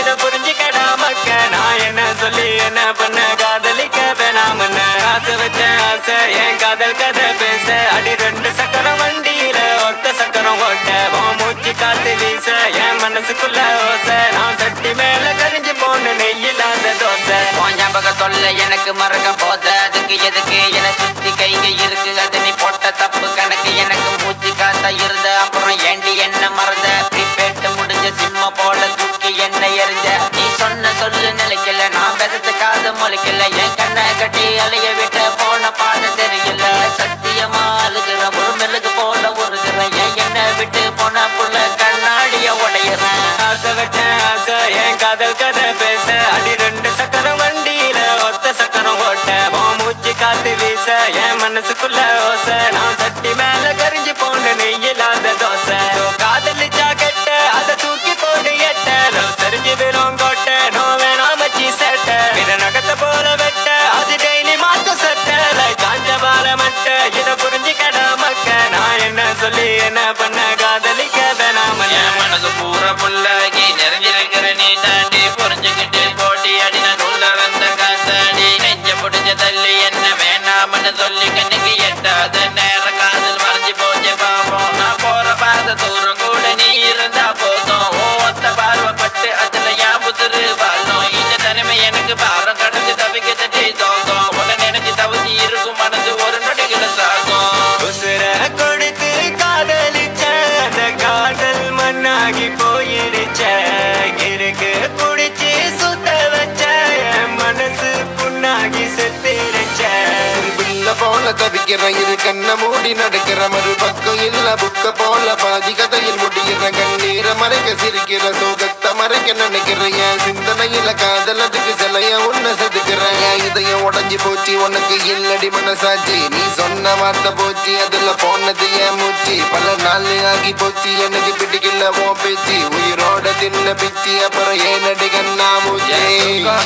இத புரிஞ்சுக்கடா மக்க நான் என்ன சொல்லி என்ன பண்ண? காதலிக்க வேணாமன்ன ஆசை வச்ச ஆசை என் காதல் கதை பேச. அடி ரெண்டு சக்கரம் வண்டியில ஒத்த சக்கரம் ஓட்ட. மூச்சு காத்து வீச என் மனசுக்குள்ள ஓசை. நான் சட்டி மேல கரிஞ்சு போன நெய்யில்லாத தோசை. உன் ஞாபகம் சொல்ல எனக்கு மறக்க போத அதுக்கு எதுக்கு ஓசை என் மனசுக்குள்ள ஓசை? நான் சட்டி மேல மண்ணாகி போயிடுச்ச இருக்கு புடிச்சு சுத்த வச்ச மனசு புண்ணாகி செத்திருச்ச. பில்ல போல தவிக்கிற இரு கண்ண மூடி நடக்கிற மறு பக்கம் இல்ல புக்க போல பாதி கதையில் முடிகிற கண்ணீர மறைக்க சிரிக்கிற சோகத்தை மறைக்க நினைக்கிற என் சிந்தனையில காதல் அதுக்கு சிலைய உன்ன செதுக்கிற. என் இதயம் உடஞ்சி போச்சு உனக்கு இல்லடி மனசாச்சு நீ சொன்ன வார்த்தை போச்சு அதுல போனது என் மூச்சு. பல நாள் ஆகி போச்சு எனக்கு பிடி பிடிக்கல உன் பேச்சு உயிரோட தின்ன பிச்சு. அப்புறம் ஏன் நடி கண்ணா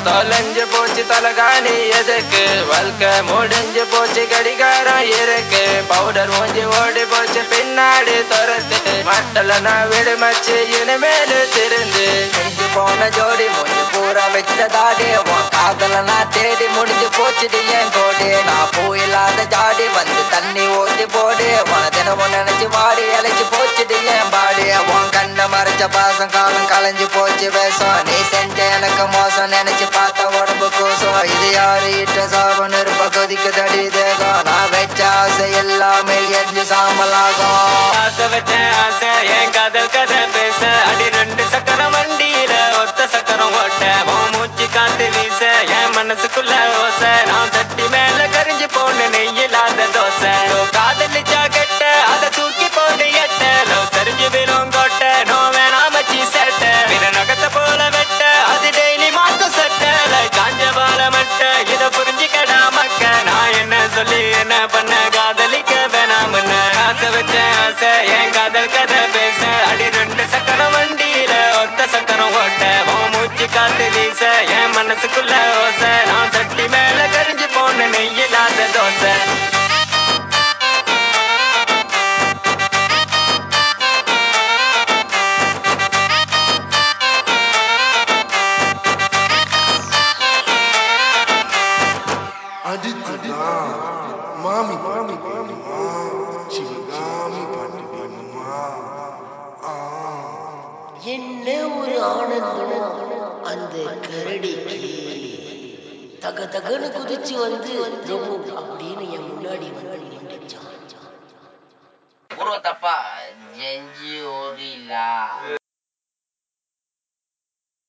தொலைஞ்சு போச்சு தலகாணி எதுக்கு? வாழ்க்கை முடிஞ்சு போச்சு கடிகாரம் இருக்கு பவுடர் மூஞ்சி ஓடி போச்சு பின்னாடி துரத்து. மட்டல நான் விடுமச்சு இனிமேலு திருந்து. செஞ்சு போன ஜோடி மூஞ்சி பூரா வச்ச உன் காதல நான் தேடி முடிஞ்சு போச்சுடி என் கோடி. நான் பூ இல்லாத ஜாடி வந்து தண்ணி ஊத்தி போடு. உன தினமும் நினைச்சு மாடி அழைச்சு போச்சுடி என் கண்ண பாசம் காலம் கலைஞ்சு போச்சு பேசும் நீ செஞ்ச எனக்கு மோசம் நினைச்சு பார்த்த உடம்பு கூசம். இது யாரு இட்ட சாபம்? நெருப்ப கொதிக்கு தடி தேகம். நான் வச்ச ஆசை எல்லாமே எரிஞ்சு சாம்பலாகும். ஆசை வச்ச ஆசை என் காதல் கதை பேச. அடி ரெண்டு சக்கரம் வண்டியில ஒத்த சக்கரம் ஓட்ட. மூச்சு காத்து வீச என் மனசுக்குள்ள ஓசை. நான் இத புரிஞ்சுக்கடா மக்க. நான் என்ன சொல்லி என்ன பண்ண? காதலிக்க வேணாம்னு. ஆசை வச்ச ஆசை என் காதல் கதை பேச. அடி ரெண்டு சக்கரம் வண்டியில ஒத்த சக்கரம் ஓட்ட. மூச்சு காத்து வீச என் மனசுக்குள்ள அதுக்குதான் மாமி பாட்டு. வேணுமா சிவகாமி பாட்டு வேணுமா? என்ன ஒரு ஆனந்தம் அந்த கரடிக்கு? தக தகன்னு குதிச்சு வந்து ரொம்ப அப்படின்னு என் முன்னாடி வந்து நின்றுச்சான். தப்பா? ஜெஞ்சி ஓடிலா